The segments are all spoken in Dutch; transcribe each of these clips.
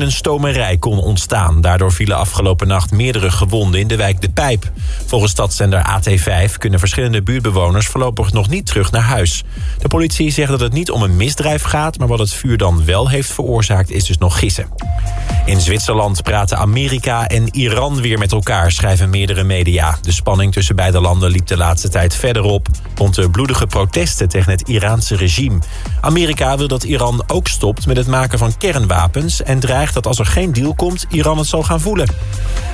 een stomerij kon ontstaan. Daardoor vielen afgelopen nacht meerdere gewonden in de wijk De Pijp. Volgens stadszender AT5 kunnen verschillende buurtbewoners voorlopig nog niet terug naar huis. De politie zegt dat het niet om een misdrijf gaat... maar wat het vuur dan wel heeft veroorzaakt is dus nog gissen. In Zwitserland praten Amerika en Iran weer met elkaar, schrijven meerdere media. De spanning tussen beide landen liep de laatste tijd verder op... rond de bloedige protesten tegen het Iraanse regime. Amerika wil dat Iran ook stopt met het maken van kernwapens... en dreigt dat als er geen deal komt, Iran het zal gaan voelen.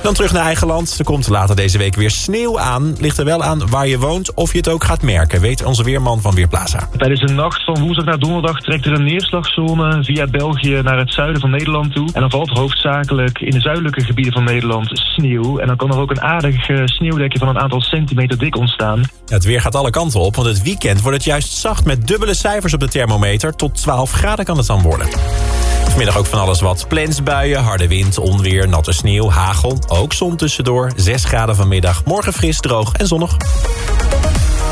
Dan terug naar eigen land. Er komt later deze week weer sneeuw aan. Ligt er wel aan waar je woont of je het ook gaat merken... weet onze weerman van Weerplaza. Tijdens de nacht van woensdag naar donderdag trekt er een neerslagzone... via België naar het zuiden van Nederland toe. En dan valt hoofdzakelijk in de zuidelijke gebieden van Nederland sneeuw. En dan kan er ook een aardig uh, sneeuwdekje van een aantal centimeter dik ontstaan. Het weer gaat alle kanten op, want het weekend wordt het juist zacht... met dubbele cijfers op de thermometer. Tot 12 graden kan het dan worden. Vanmiddag ook van alles wat. Plensbuien, harde wind, onweer, natte sneeuw, hagel. Ook zon tussendoor. 6 graden vanmiddag. Morgen fris, droog en zonnig.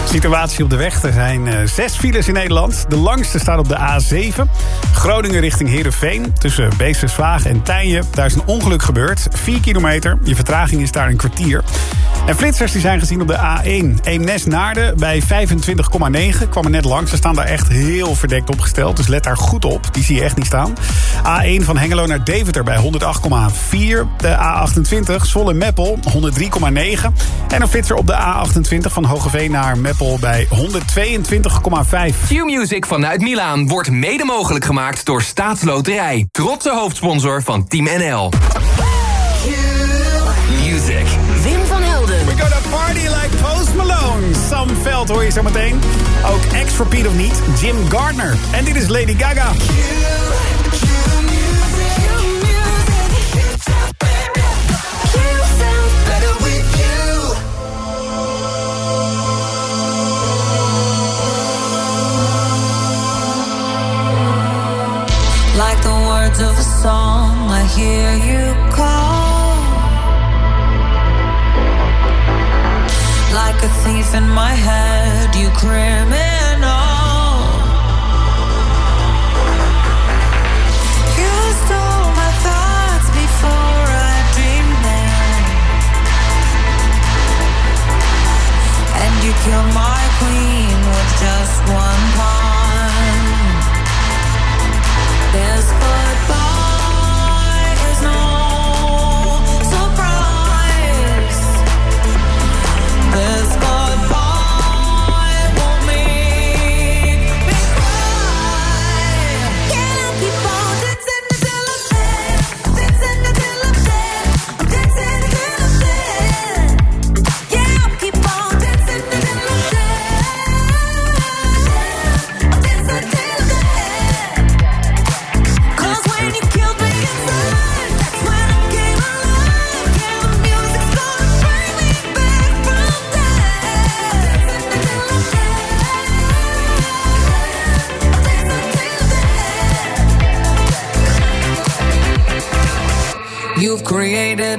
Situatie op de weg. Er zijn uh, zes files in Nederland. De langste staat op de A7. Groningen richting Heerenveen. Tussen Beesterswagen en Tijnje. Daar is een ongeluk gebeurd. 4 kilometer. Je vertraging is daar een kwartier. En flitsers die zijn gezien op de A1. Eemnes-Naarden bij 25,9. Kwam er net langs. Ze staan daar echt heel verdekt opgesteld. Dus let daar goed op. Die zie je echt niet staan. A1 van Hengelo naar Deventer bij 108,4. De A28 Zwolle-Meppel 103,9. En een flitser op de A28 van Hogeveen naar Meppel bij 122,5. Q-Music vanuit Milaan wordt mede mogelijk gemaakt door Staatsloterij. Trotse hoofdsponsor van Team NL. Music. Wim van Helden. We gonna party like Post Malone. Sam Veld hoor je zo meteen. Ook ex for Pete of niet, Jim Gardner. En dit is Lady Gaga. Like song, I hear you call. Like a thief in my head, you criminal. You stole my thoughts before I dreamed them. And you killed my queen with just one pawn.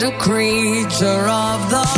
A creature of the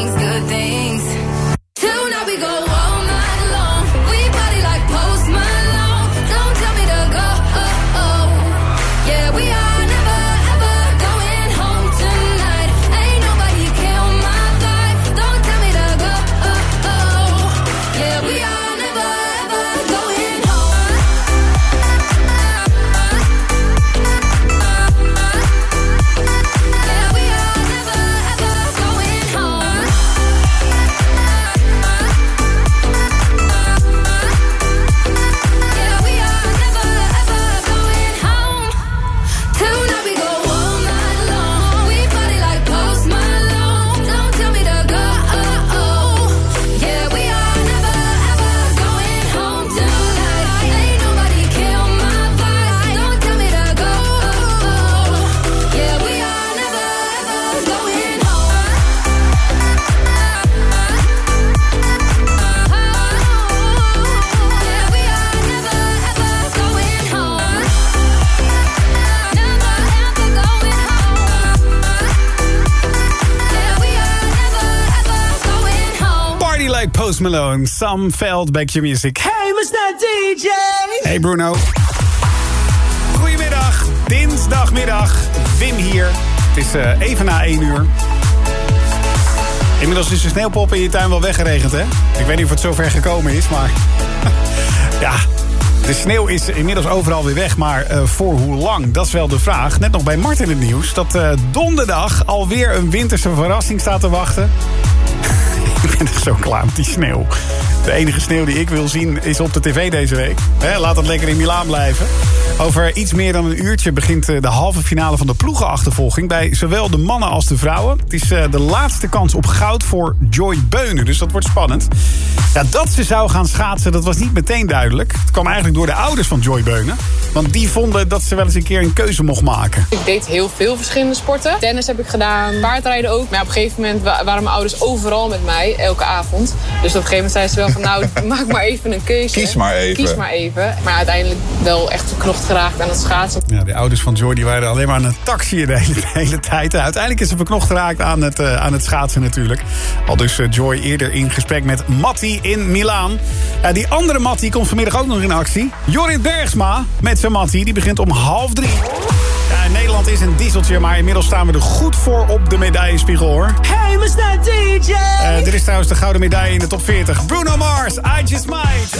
Malone, Sam Veld, Back Your Music. Hey, Mr. DJ! Hey Bruno. Goedemiddag, dinsdagmiddag. Wim hier. Het is eh, even na 1 uur. Inmiddels is de sneeuwpop in je tuin wel weggeregend, hè? Ik weet niet of het zover gekomen is, maar... ja, de sneeuw is inmiddels overal weer weg, maar eh, voor hoe lang? Dat is wel de vraag. Net nog bij Martin het nieuws dat eh, donderdag alweer een winterse verrassing staat te wachten. echt zo klaar met die sneeuw. De enige sneeuw die ik wil zien is op de tv deze week. Laat het lekker in Milaan blijven. Over iets meer dan een uurtje begint eh, de halve finale van de ploegenachtervolging... bij zowel de mannen als de vrouwen. Het is eh, de laatste kans op goud voor Joy Beunen, dus dat wordt spannend. Ja, dat ze zou gaan schaatsen, dat was niet meteen duidelijk. Het kwam eigenlijk door de ouders van Joy Beunen. Want die vonden dat ze wel eens een keer een keuze mocht maken. Ik deed heel veel verschillende sporten. Tennis heb ik gedaan, paardrijden ook. Maar op een gegeven moment wa- waren mijn ouders overal met mij, elke avond. Dus op een gegeven moment zei ze wel van, nou, maak maar even een keuze. Kies maar even. Kies maar even. Maar uiteindelijk wel echt verknocht geraakt aan het schaatsen. Ja, de ouders van Joy die waren alleen maar aan het taxiën de hele, de hele tijd. Uiteindelijk is ze verknocht geraakt aan het, eh, aan het schaatsen natuurlijk. Al dus eh, Joy eerder in gesprek met Matti in Milaan. Die andere Matti komt vanmiddag ook nog in actie. Jorrit Bergsma met zijn Matti, die begint om half drie. Ja, Nederland is een dieseltje, maar inmiddels staan we er goed voor op de medaillespiegel hoor. Hey, Mr. DJ! Eh, er is trouwens de gouden medaille in de top 40. Bruno Mars, I Just Might.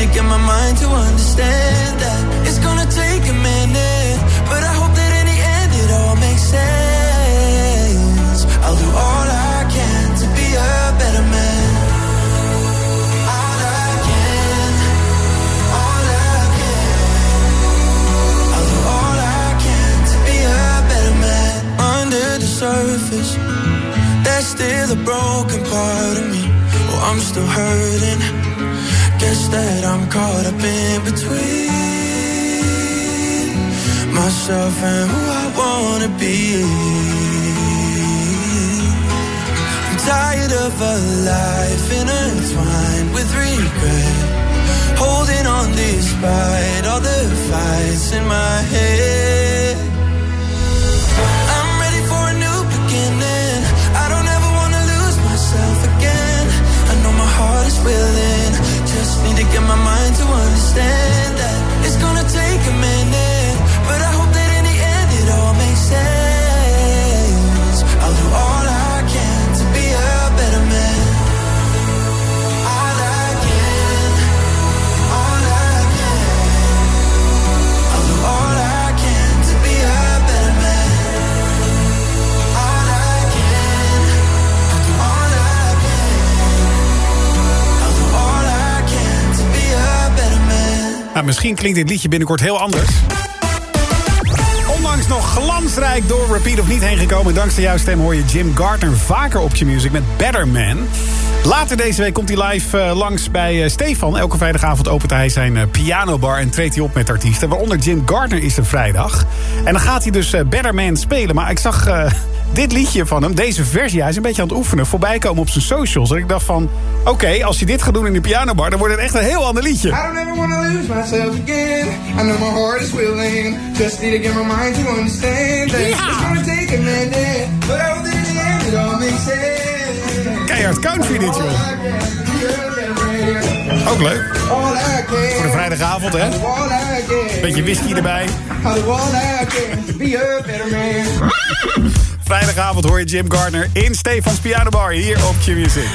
To get my mind to understand that it's gonna take a minute. But I hope that in the end it all makes sense. I'll do all I can to be a better man. All I can, all I can. I'll do all I can to be a better man. Under the surface, there's still a broken part of me. Oh, I'm still hurting. That I'm caught up in between myself and who I wanna be. I'm tired of a life intertwined with regret. Holding on despite all the fights in my head. I'm ready for a new beginning. I don't ever wanna lose myself again. I know my heart is willing. Get my mind to understand Nou, misschien klinkt dit liedje binnenkort heel anders. Ondanks nog glansrijk door Repeat of niet heen gekomen... dankzij jouw stem hoor je Jim Gardner vaker op je music met Better Man. Later deze week komt hij live eh, langs bij eh, Stefan. Elke vrijdagavond opent hij zijn eh, pianobar en treedt hij op met artiesten. Waaronder Jim Gardner is een vrijdag. En dan gaat hij dus Better Man spelen. Maar ik zag dit liedje van hem, deze versie... hij is een beetje aan het oefenen, voorbij komen op zijn socials. En ik dacht van, oké, als hij dit gaat doen in de pianobar... dan wordt het echt een heel ander liedje. I don't ever wanna lose myself again. I know my heart is willing. Just need to get my mind to understand that it's gonna take a minute. But I that in the end it all makes sense. Keihard country dit, joh. Ook leuk. Voor de vrijdagavond, hè? Beetje whisky erbij. Vrijdagavond hoor je Jim Gardner in Stefans Pianobar hier op Q-Music.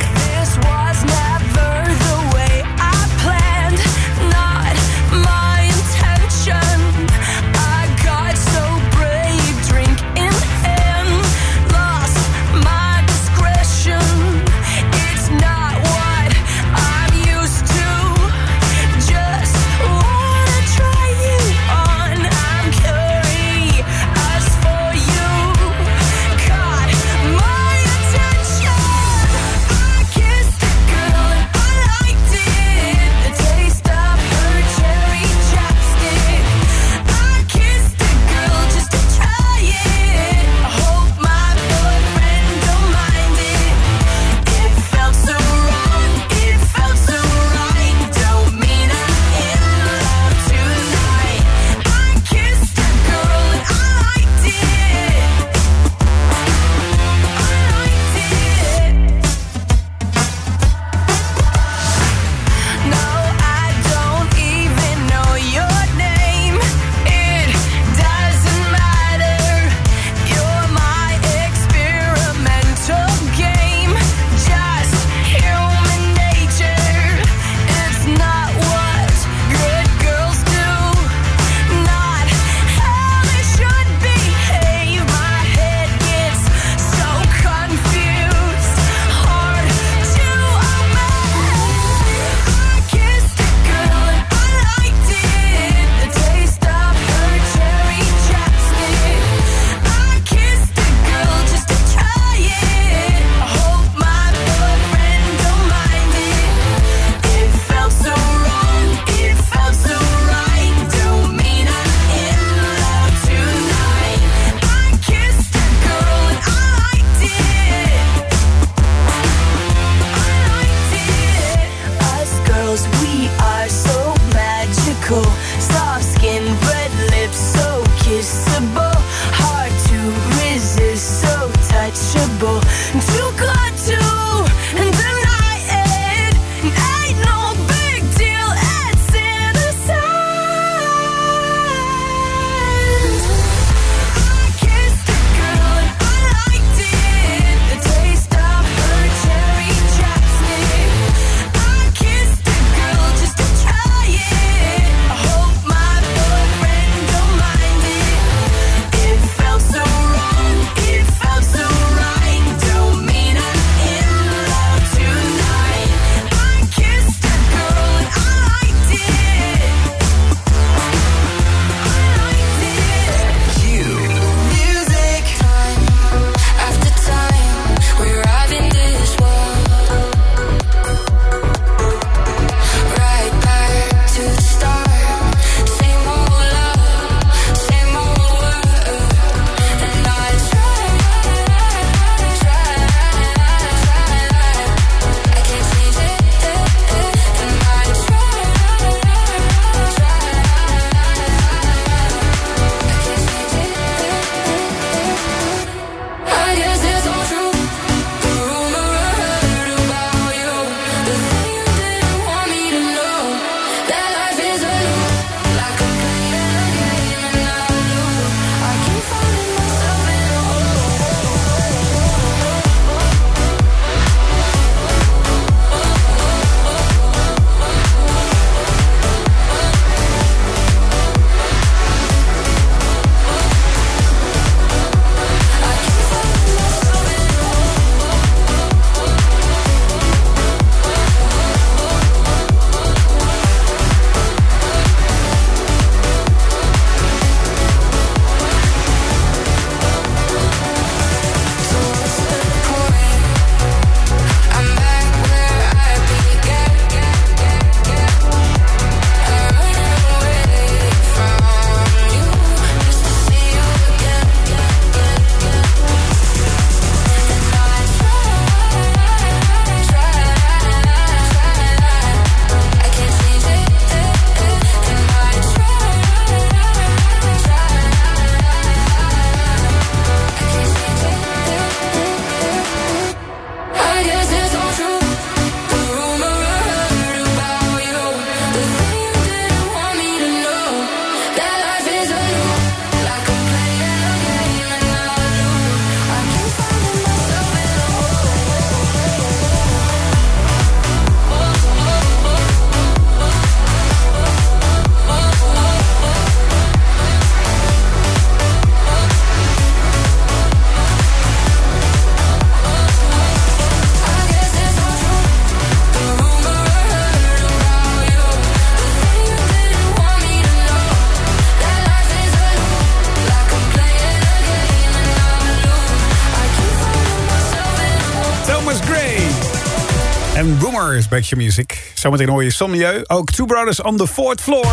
Your Music. Zometeen hoor je Sommieu. Ook Two Brothers on the Fourth Floor.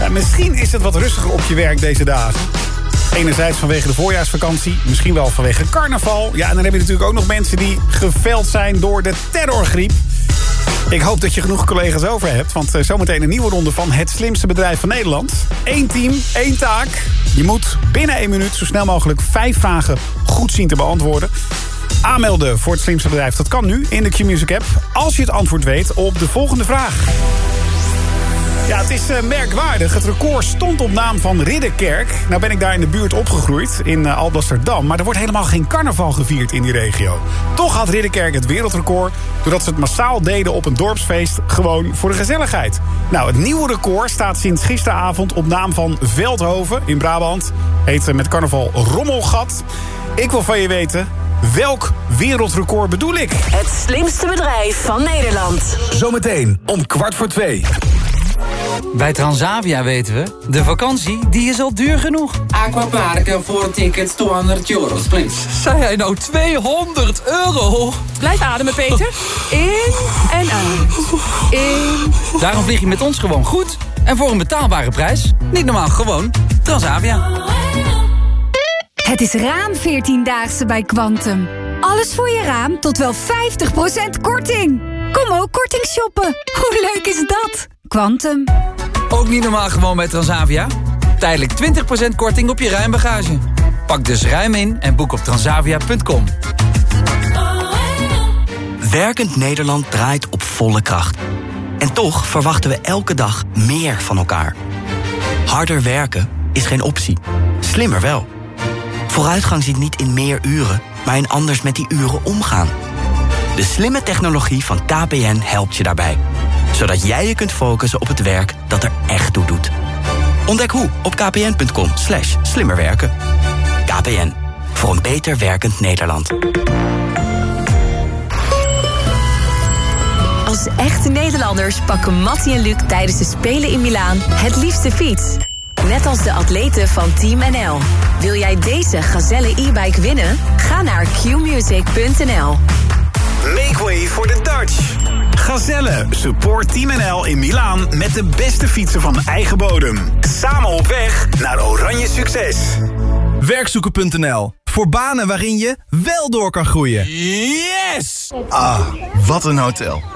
Ja, misschien is het wat rustiger op je werk deze dagen. Enerzijds vanwege de voorjaarsvakantie, misschien wel vanwege carnaval. Ja, en dan heb je natuurlijk ook nog mensen die geveld zijn door de terrorgriep. Ik hoop dat je genoeg collega's over hebt, want eh, zometeen een nieuwe ronde van het slimste bedrijf van Nederland. Eén team, één taak. Je moet binnen één minuut zo snel mogelijk vijf vragen goed zien te beantwoorden. Aanmelden voor het slimste bedrijf, dat kan nu in de Q-Music app. Als je het antwoord weet op de volgende vraag. Ja, het is eh, merkwaardig. Het record stond op naam van Ridderkerk. Nou ben ik daar in de buurt opgegroeid, in uh, Alblasserdam. Maar er wordt helemaal geen carnaval gevierd in die regio. Toch had Ridderkerk het wereldrecord... doordat ze het massaal deden op een dorpsfeest gewoon voor de gezelligheid. Nou, het nieuwe record staat sinds gisteravond op naam van Veldhoven in Brabant. Heet eh, met carnaval Rommelgat. Ik wil van je weten, welk wereldrecord bedoel ik? Het slimste bedrijf van Nederland. Zometeen om kwart voor twee. Bij Transavia weten we, de vakantie die is al duur genoeg. Aquaparken voor tickets 200 euro, please. Zei hij nou 200 euro? Blijf ademen, Peter. In en uit. In. Daarom vlieg je met ons gewoon goed. En voor een betaalbare prijs. Niet normaal, gewoon Transavia. Het is raam 14-daagse bij Quantum. Alles voor je raam tot wel 50% korting. Kom ook korting shoppen. Hoe leuk is dat? Quantum. Ook niet normaal gewoon bij Transavia? Tijdelijk 20% korting op je ruimbagage. Pak dus ruim in en boek op transavia.com. Werkend Nederland draait op volle kracht. En toch verwachten we elke dag meer van elkaar. Harder werken is geen optie. Slimmer wel. Vooruitgang zit niet in meer uren, maar in anders met die uren omgaan. De slimme technologie van KPN helpt je daarbij. Zodat jij je kunt focussen op het werk dat er echt toe doet. Ontdek hoe op kpn.com slash slimmerwerken. KPN, voor een beter werkend Nederland. Als echte Nederlanders pakken Mattie en Luc tijdens de Spelen in Milaan het liefste fiets. Net als de atleten van Team NL. Wil jij deze Gazelle e-bike winnen? Ga naar qmusic.nl. Make way for the Dutch. Gazelle, support Team NL in Milaan met de beste fietsen van eigen bodem. Samen op weg naar oranje succes. Werkzoeken.nl. Voor banen waarin je wel door kan groeien. Yes! Ah, wat een hotel.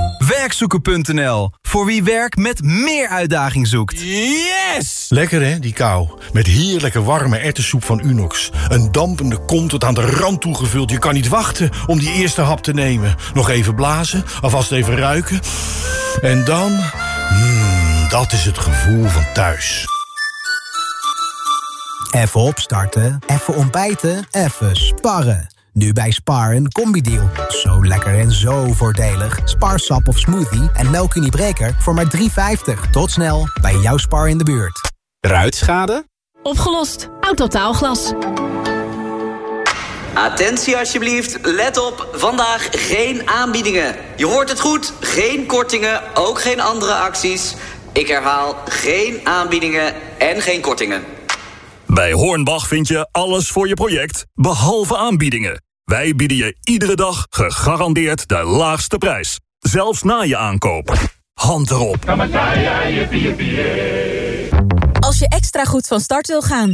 Werkzoeken.nl. Voor wie werk met meer uitdaging zoekt. Yes! Lekker hè, die kou. Met heerlijke warme ertessoep van Unox. Een dampende kom tot aan de rand toegevuld. Je kan niet wachten om die eerste hap te nemen. Nog even blazen, alvast even ruiken. En dan... Mmm, dat is het gevoel van thuis. Even opstarten, even ontbijten, even sparren. Nu bij Spar een combi-deal. Zo lekker en zo voordelig. Spar sap of smoothie en melkuniebreker voor maar 3,50. Tot snel bij jouw Spar in de buurt. Ruitschade? Opgelost. Autotaalglas. Attentie alsjeblieft, let op, vandaag geen aanbiedingen. Je hoort het goed, geen kortingen, ook geen andere acties. Ik herhaal, geen aanbiedingen en geen kortingen. Bij Hornbach vind je alles voor je project, behalve aanbiedingen. Wij bieden je iedere dag gegarandeerd de laagste prijs. Zelfs na je aankoop. Hand erop. Als je extra goed van start wil gaan,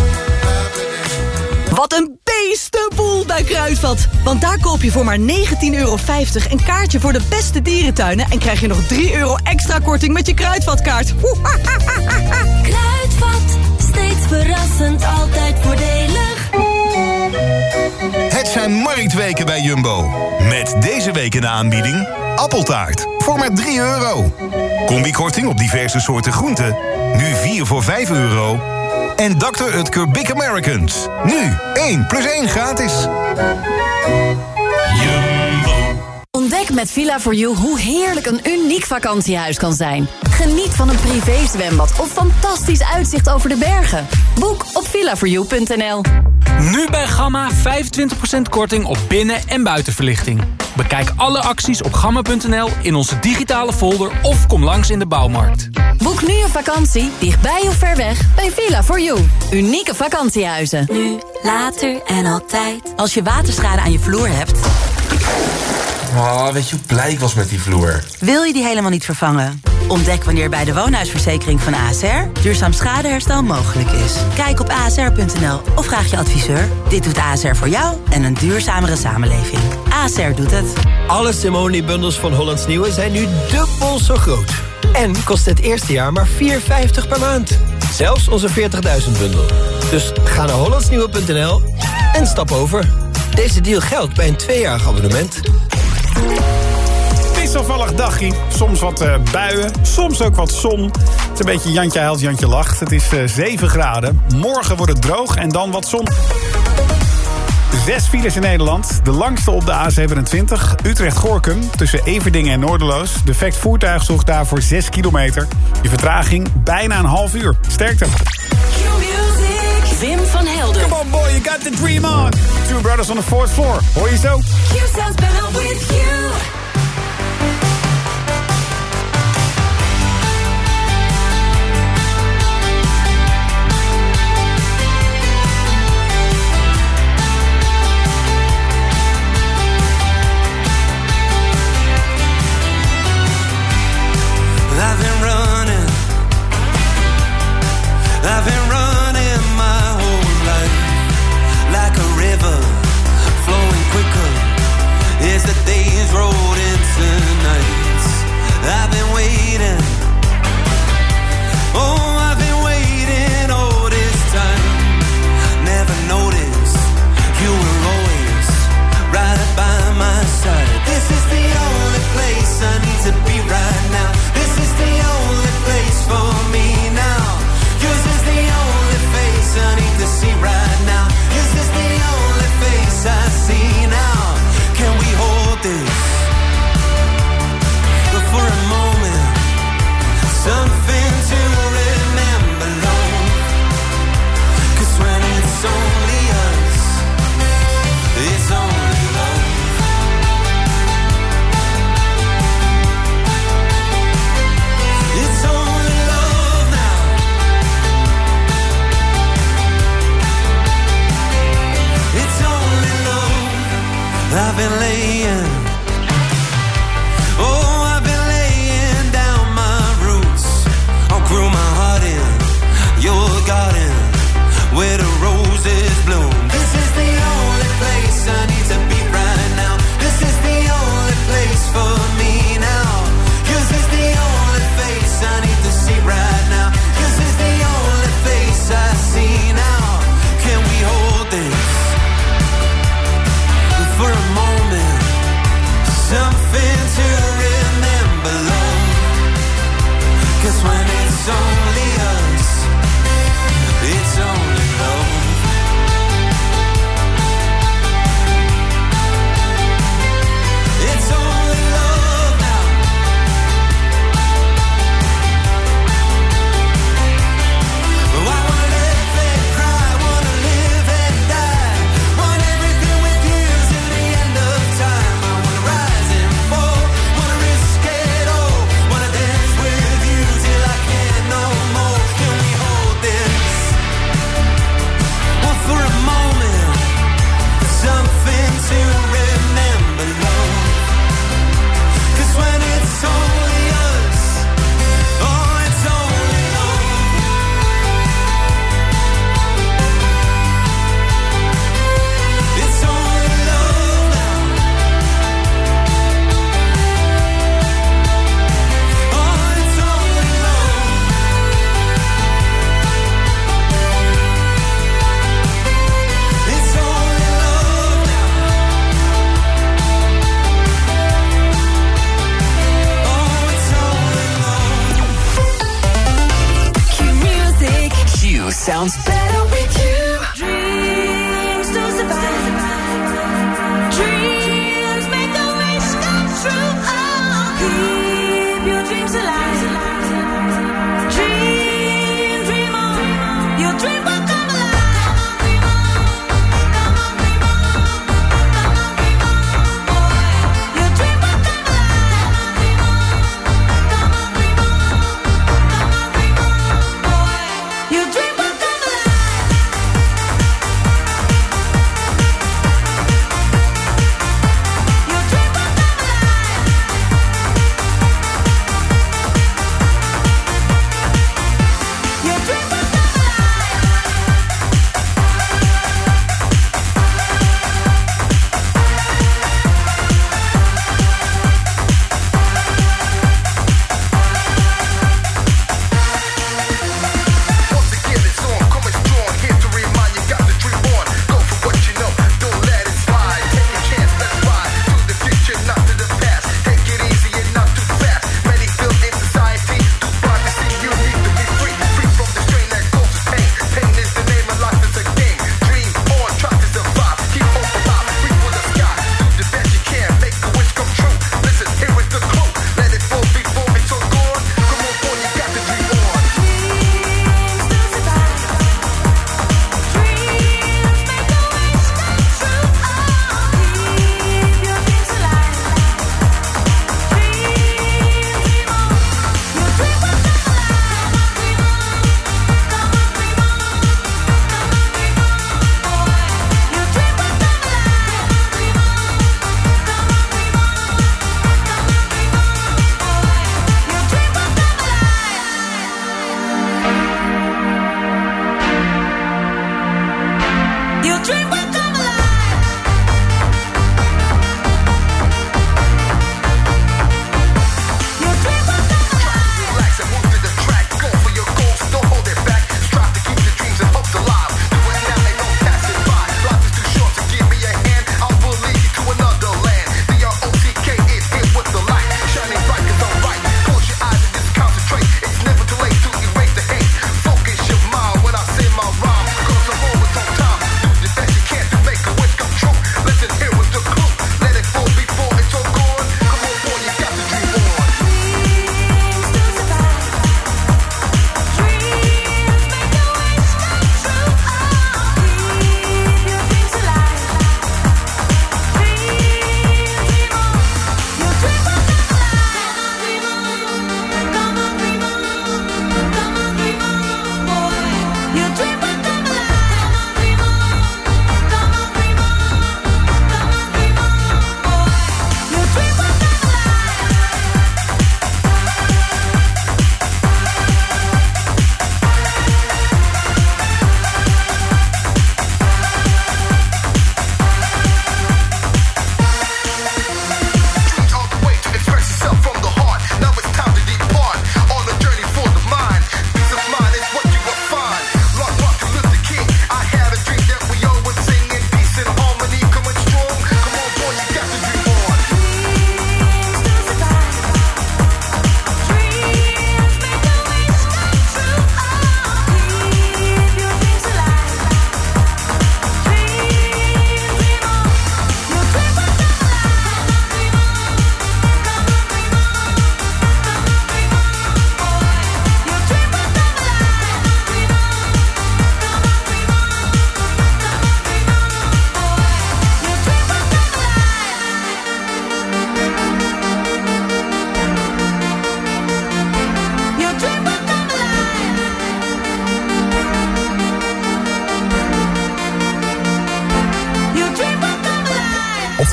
Wat een beest! feestenboel bij Kruidvat. Want daar koop je voor maar 19,50 euro een kaartje voor de beste dierentuinen... en krijg je nog 3 euro extra korting met je Kruidvatkaart. Kruidvat, steeds verrassend, altijd voordelig. Het zijn marktweken bij Jumbo. Met deze week in de aanbieding... appeltaart voor maar 3 euro. Combikorting op diverse soorten groenten. Nu 4 voor 5 euro. En Dr. Utker Big Americans. Nu 1 plus 1 gratis. Ontdek met Villa4You hoe heerlijk een uniek vakantiehuis kan zijn. Geniet van een privézwembad of fantastisch uitzicht over de bergen. Boek op villa4you.nl. Nu bij Gamma 25% korting op binnen- en buitenverlichting. Bekijk alle acties op gamma.nl in onze digitale folder of kom langs in de bouwmarkt. Boek nu een vakantie, dichtbij of ver weg, bij Villa4You. Unieke vakantiehuizen. Nu, later en altijd. Als je waterschade aan je vloer hebt... Oh, weet je hoe blij ik was met die vloer? Wil je die helemaal niet vervangen? Ontdek wanneer bij de woonhuisverzekering van ASR duurzaam schadeherstel mogelijk is. Kijk op asr.nl of vraag je adviseur. Dit doet ASR voor jou en een duurzamere samenleving. ASR doet het. Alle Simone-bundels van Hollands Nieuwe zijn nu dubbel zo groot. En kost het eerste jaar maar 4,50 per maand. Zelfs onze 40.000 bundel. Dus ga naar hollandsnieuwe.nl en stap over. Deze deal geldt bij een tweejarig abonnement. Wisselvallig dagje. Soms wat eh, buien, soms ook wat zon. Het is een beetje Jantje huilt, Jantje lacht. Het is eh, 7 graden. Morgen wordt het droog en dan wat zon. Zes files in Nederland. De langste op de A27. Utrecht-Gorkum tussen Everdingen en Noorderloos. Defect voertuig zorgt daarvoor 6 kilometer. Je vertraging bijna een half uur. Sterkte. Wim van Helden. Come on boy, you got the dream on. Two brothers on the fourth floor. Hoor je zo? Q sounds better with you.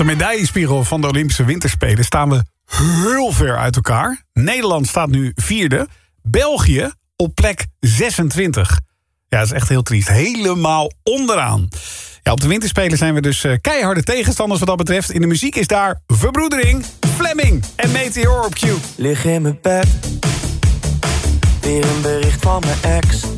Medaillespiegel van de Olympische Winterspelen staan we heel ver uit elkaar. Nederland staat nu vierde. België op plek 26. Ja, dat is echt heel triest. Helemaal onderaan. Ja, op de Winterspelen zijn we dus eh, keiharde tegenstanders wat dat betreft. In de muziek is daar Verbroedering, Fleming en Meteor op Q. Lig in mijn bed. Weer een bericht van mijn ex.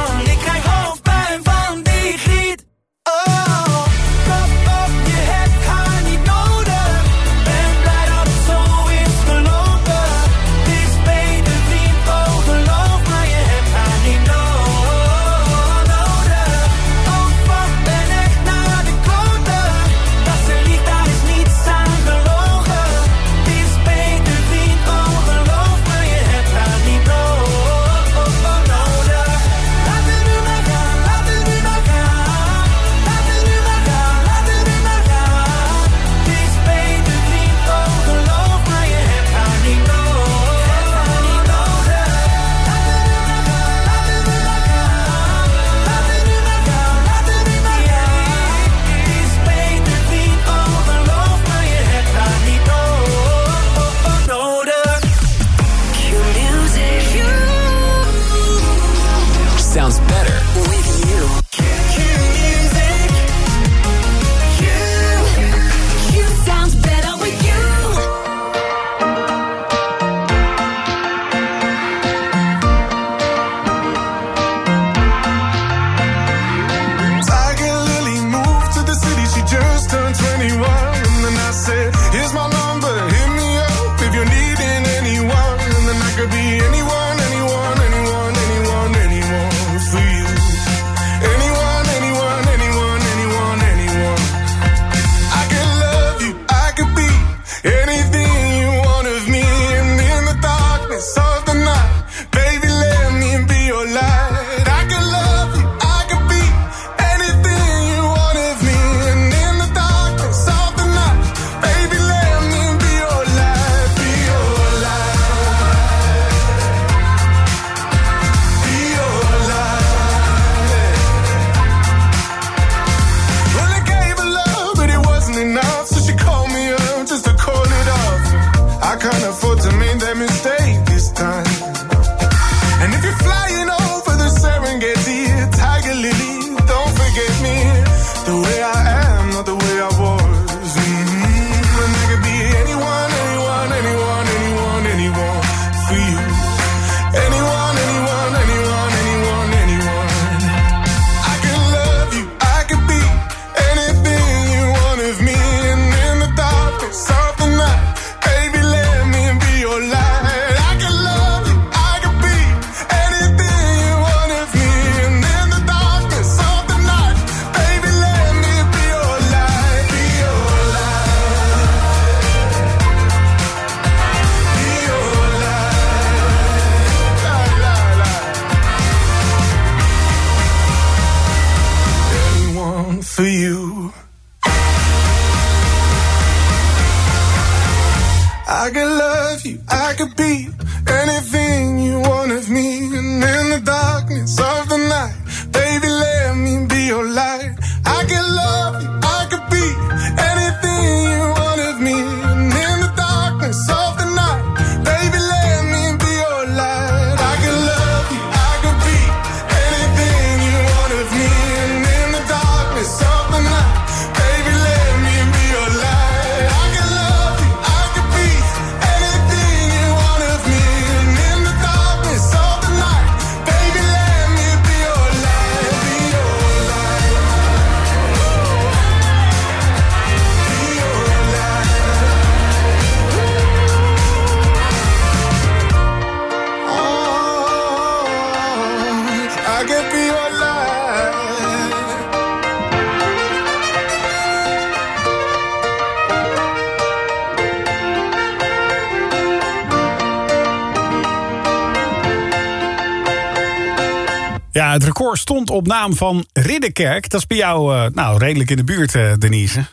Ja, het record stond op naam van Ridderkerk. Dat is bij jou eh, nou, redelijk in de buurt, eh, Denise.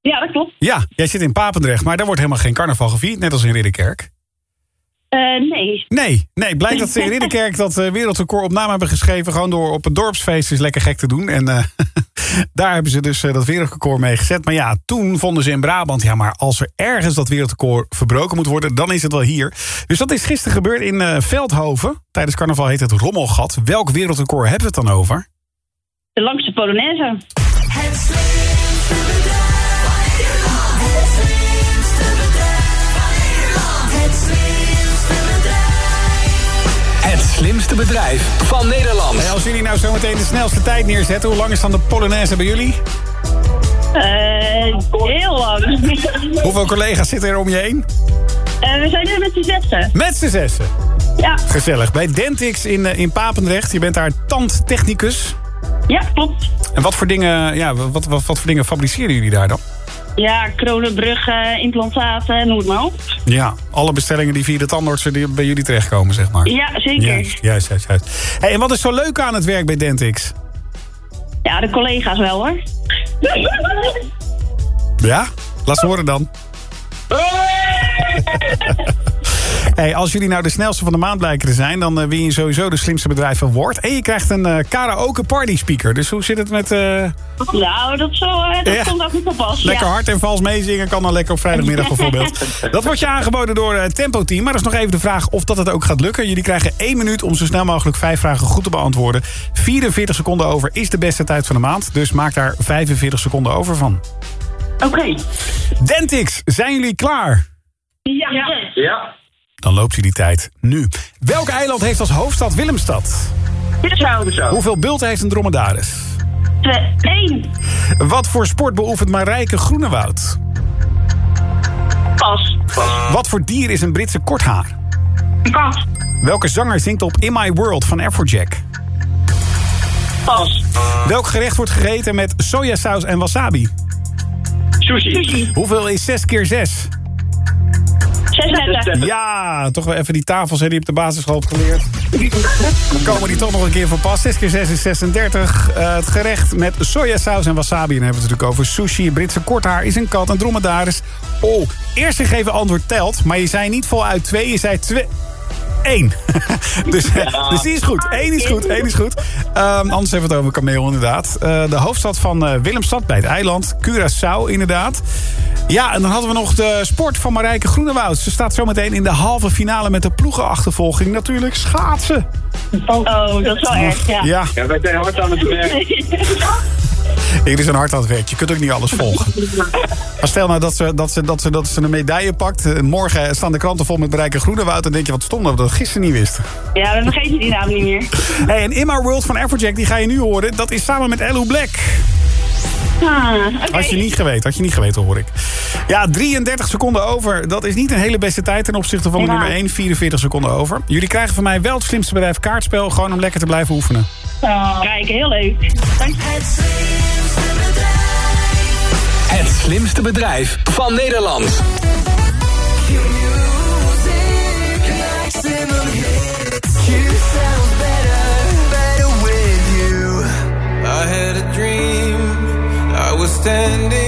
Ja, dat klopt. Ja, jij zit in Papendrecht, maar daar wordt helemaal geen carnaval gevierd, net als in Ridderkerk. Eh, nee. Nee, nee, blijkt dat ze in Ridderkerk dat eh, wereldrecord op naam hebben geschreven... gewoon door op het dorpsfeest eens lekker gek te doen. En eh, daar hebben ze dus dat wereldrecord mee gezet. Maar ja, toen vonden ze in Brabant... ja, maar als er ergens dat wereldrecord verbroken moet worden... dan is het wel hier. Dus dat is gisteren gebeurd in eh, Veldhoven. Tijdens carnaval heet het Rommelgat. Welk wereldrecord hebben we het dan over? De langste Polonaise. Het slimste bedrijf van Nederland. Hey, als jullie nou zometeen de snelste tijd neerzetten... hoe lang is dan de Polonaise bij jullie? Eh, heel lang. Hoeveel collega's zitten er om je heen? Eh, we zijn nu met z'n zessen. Met z'n zessen. Ja. Gezellig. Bij Dentix in, eh, in Papendrecht. Je bent daar tandtechnicus. Ja, klopt. En wat voor dingen, ja, wat, wat, wat voor dingen fabriceren jullie daar dan? Ja, kronen, bruggen, implantaten, noem het maar op. Ja, alle bestellingen die via de tandartsen die bij jullie terechtkomen, zeg maar. Ja, zeker. Juist, juist, juist. juist. Hey, en wat is zo leuk aan het werk bij Dentix? Ja, de collega's wel hoor. Ja? Laat ze horen dan. Hey, als jullie nou de snelste van de maand blijken te zijn... dan eh, win je sowieso de slimste bedrijf van Woord. En je krijgt een eh, karaoke party speaker. Dus hoe zit het met... eh, Nou, dat, zo, dat Ja. komt ook niet op pas. Lekker ja. hard en vals meezingen kan dan lekker op vrijdagmiddag bijvoorbeeld. Dat wordt je aangeboden door het Tempo Team. Maar dat is nog even de vraag of dat het ook gaat lukken. Jullie krijgen één minuut om zo snel mogelijk vijf vragen goed te beantwoorden. 44 seconden over is de beste tijd van de maand. Dus maak daar 45 seconden over van. Oké. Dentix, zijn jullie klaar? Ja. Ja. Dan loopt u die tijd nu. Welk eiland heeft als hoofdstad Willemstad? Curaçao. Hoeveel bulten heeft een dromedaris? Twee. Eén. Wat voor sport beoefent Marijke Groenewoud? Pas. Wat voor dier is een Britse korthaar? Pas. Welke zanger zingt op In My World van Afrojack? Pas. Welk gerecht wordt gegeten met sojasaus en wasabi? Sushi. Hoeveel is 6 keer 6? 36. Ja, toch wel even die tafels hè, die op de basisschool hebt geleerd. Komen die toch nog een keer van pas. 6 keer 6 is 36. Eh, het gerecht met sojasaus en wasabi. En dan hebben we het natuurlijk over sushi. Britse korthaar is een kat, een dromedaris. Oh, eerst gegeven antwoord telt. Maar je zei niet voluit 2, je zei 2. 1. dus, dus die is goed. 1 is goed. 1 is goed. Ehm, anders hebben we het over kameel inderdaad. Eh, de hoofdstad van eh, Willemstad bij het eiland. Curaçao inderdaad. Ja, en dan hadden we nog de sport van Marijke Groenewoud. Ze staat zometeen in de halve finale met de ploegenachtervolging. Natuurlijk schaatsen. Oh, dat is wel erg, ja. Ja. Ja, wij zijn hard aan het werk. Hier is een hard aan het werk. Je kunt ook niet alles volgen. Maar stel nou dat ze, dat ze, dat ze, dat ze een medaille pakt. En Morgen staan de kranten vol met Marijke Groenewoud. En denk je, wat stond er? Dat we gisteren niet wisten. Ja, we vergeten die naam niet meer. Hey, en In My World van Afrojack, die ga je nu horen. Dat is samen met Ello Black. Ah. Had je niet geweten, had je niet geweten hoor ik. Ja, 33 seconden over. Dat is niet een hele beste tijd ten opzichte van de Ja. nummer 1. 44 seconden over. Jullie krijgen van mij wel het slimste bedrijf kaartspel. Gewoon om lekker te blijven oefenen. Kijk, heel leuk. Dank Het slimste bedrijf van Nederland. I had a dream. I was standing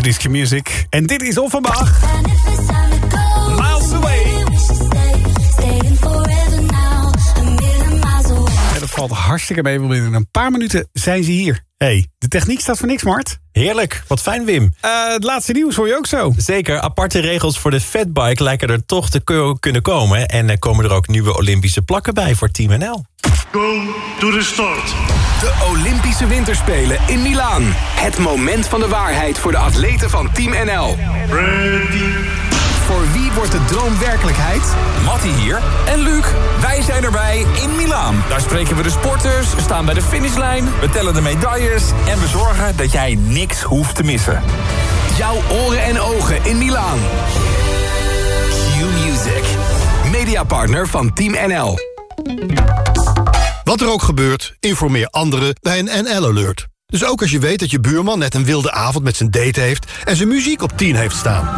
Is Q-Music. En dit is Offenbach. Miles Away. En dat valt hartstikke mee, want binnen een paar minuten zijn ze hier. Hey, de techniek staat voor niks, Mart. Heerlijk, wat fijn Wim. Eh, het laatste nieuws hoor je ook zo. Zeker, aparte regels voor de fatbike lijken er toch te kunnen komen. En er komen er ook nieuwe Olympische plakken bij voor Team NL. Go to the start. De Olympische Winterspelen in Milaan. Het moment van de waarheid voor de atleten van Team NL. Ready. Voor wie wordt de droom werkelijkheid? Matti hier. En Luc, wij zijn erbij in Milaan. Daar spreken we de sporters, staan bij de finishlijn, we tellen de medailles... en we zorgen dat jij niks hoeft te missen. Jouw oren en ogen in Milaan. Q-Music. Mediapartner van Team NL. Wat er ook gebeurt, informeer anderen bij een NL-alert. Dus ook als je weet dat je buurman net een wilde avond met zijn date heeft... en zijn muziek op 10 heeft staan.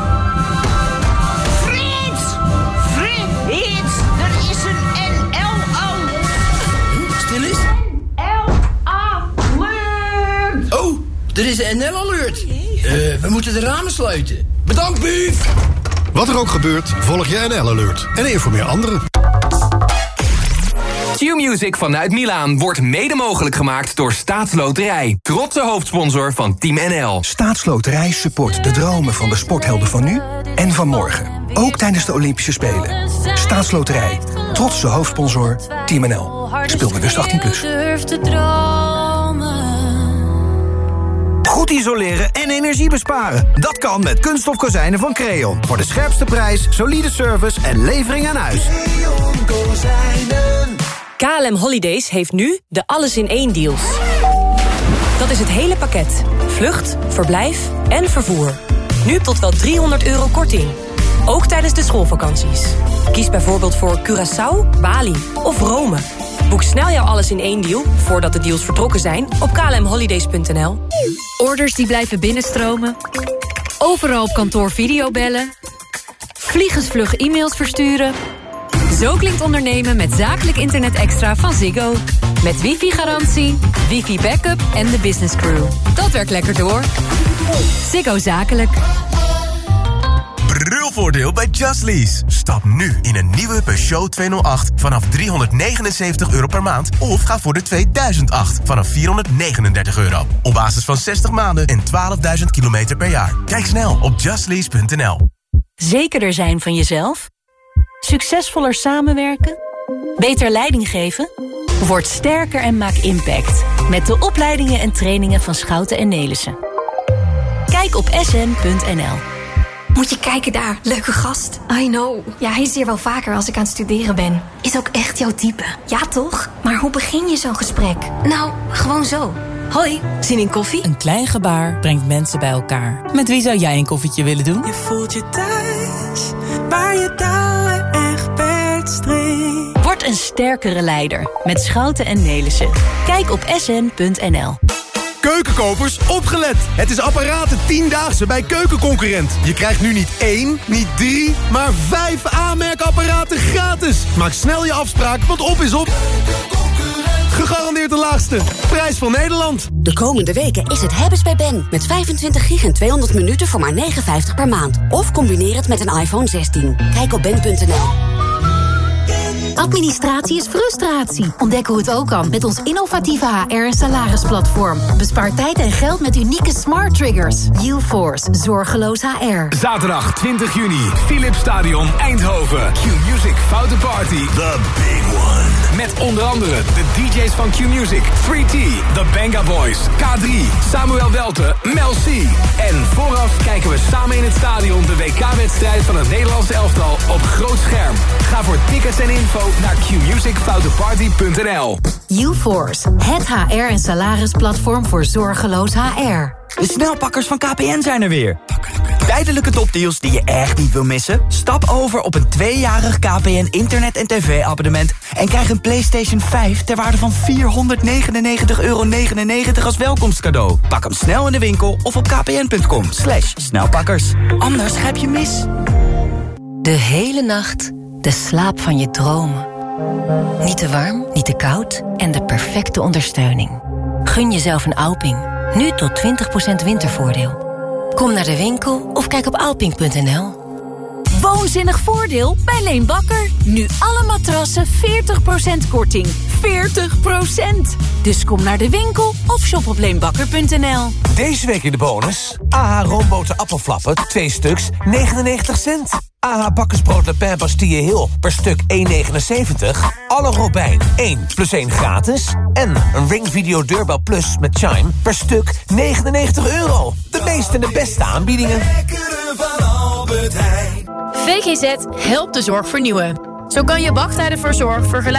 Er is een NL-alert. Eh, we moeten de ramen sluiten. Bedankt, Bief. Wat er ook gebeurt, volg je NL-alert. En informeer anderen. Q-Music vanuit Milaan wordt mede mogelijk gemaakt door Staatsloterij. Trotse hoofdsponsor van Team NL. Staatsloterij support de dromen van de sporthelden van nu en van morgen. Ook tijdens de Olympische Spelen. Staatsloterij. Trotse hoofdsponsor Team NL. Speel bewust 18+. Plus. Goed isoleren en energie besparen. Dat kan met kunststof kozijnen van Creon. Voor de scherpste prijs, solide service en levering aan huis. KLM Holidays heeft nu de alles in één deals. Dat is het hele pakket. Vlucht, verblijf en vervoer. Nu tot wel 300 euro korting. Ook tijdens de schoolvakanties. Kies bijvoorbeeld voor Curaçao, Bali of Rome. Boek snel jouw alles in één deal, voordat de deals vertrokken zijn, op klmholidays.nl. Orders die blijven binnenstromen. Overal op kantoor videobellen. Vliegensvlug e-mails versturen. Zo klinkt ondernemen met zakelijk internet extra van Ziggo. Met wifi-garantie, wifi-backup en de business crew. Dat werkt lekker door. Ziggo Zakelijk. Brulvoordeel bij Just Lease. Stap nu in een nieuwe Peugeot 208 vanaf 379 euro per maand... of ga voor de 2008 vanaf 439 euro. Op basis van 60 maanden en 12.000 kilometer per jaar. Kijk snel op justlease.nl. Zekerder zijn van jezelf? Succesvoller samenwerken? Beter leiding geven? Word sterker en maak impact. Met de opleidingen en trainingen van Schouten en Nelissen. Kijk op sn.nl. Moet je kijken daar, leuke gast. I know. Ja, hij is hier wel vaker als ik aan het studeren ben. Is ook echt jouw type. Ja, toch? Maar hoe begin je zo'n gesprek? Nou, gewoon zo. Hoi, zin in koffie? Een klein gebaar brengt mensen bij elkaar. Met wie zou jij een koffietje willen doen? Je voelt je thuis, waar je touwen echt. Word een sterkere leider met Schouten en Nelissen. Kijk op sn.nl. Keukenkopers, opgelet! Het is apparaten 10-daagse bij Keukenconcurrent. Je krijgt nu niet één, niet drie, maar vijf aanmerkapparaten gratis. Maak snel je afspraak, want op is op. Gegarandeerd de laagste. Prijs van Nederland. De komende weken is het hebben's bij Ben. Met 25 gig en 200 minuten voor maar 59 per maand. Of combineer het met een iPhone 16. Kijk op ben.nl. Administratie is frustratie. Ontdek hoe het ook kan met ons innovatieve HR- en salarisplatform. Bespaar tijd en geld met unieke smart triggers. UForce, zorgeloos HR. Zaterdag 20 juni, Philips Stadion Eindhoven. Q-Music Foute Party. The Big One. Met onder andere de DJ's van Q-Music, 3T, The Banga Boys, K3, Samuel Welte, Mel C. En vooraf kijken we samen in het stadion de WK-wedstrijd van het Nederlandse elftal op groot scherm. Ga voor tickets en info naar qmusicfouteparty.nl. UForce, het HR- en salarisplatform voor zorgeloos HR. De snelpakkers van KPN zijn er weer. Tijdelijke topdeals die je echt niet wil missen? Stap over op een tweejarig KPN internet- en tv-abonnement... en krijg een PlayStation 5 ter waarde van 499,99 euro als welkomstcadeau. Pak hem snel in de winkel of op kpn.com. Snelpakkers. Anders grijp je mis. De hele nacht de slaap van je dromen. Niet te warm, niet te koud en de perfecte ondersteuning. Gun jezelf een Alping. Nu tot 20% wintervoordeel. Kom naar de winkel of kijk op alping.nl. Woonzinnig voordeel bij Leen Bakker. Nu alle matrassen 40% korting. 40%! Dus kom naar de winkel of shop op leenbakker.nl. Deze week in de bonus. AH roomboten appelflappen, 2 stuks, 99 cent. AH bakkersbrood Le Pen Bastille Hill per stuk 1,79. Alle Robijn 1 plus 1 gratis. En een Ring Video Deurbel Plus met Chime per stuk 99 euro. De meeste en de beste aanbiedingen. VGZ helpt de zorg vernieuwen. Zo kan je wachttijden voor zorg vergelijken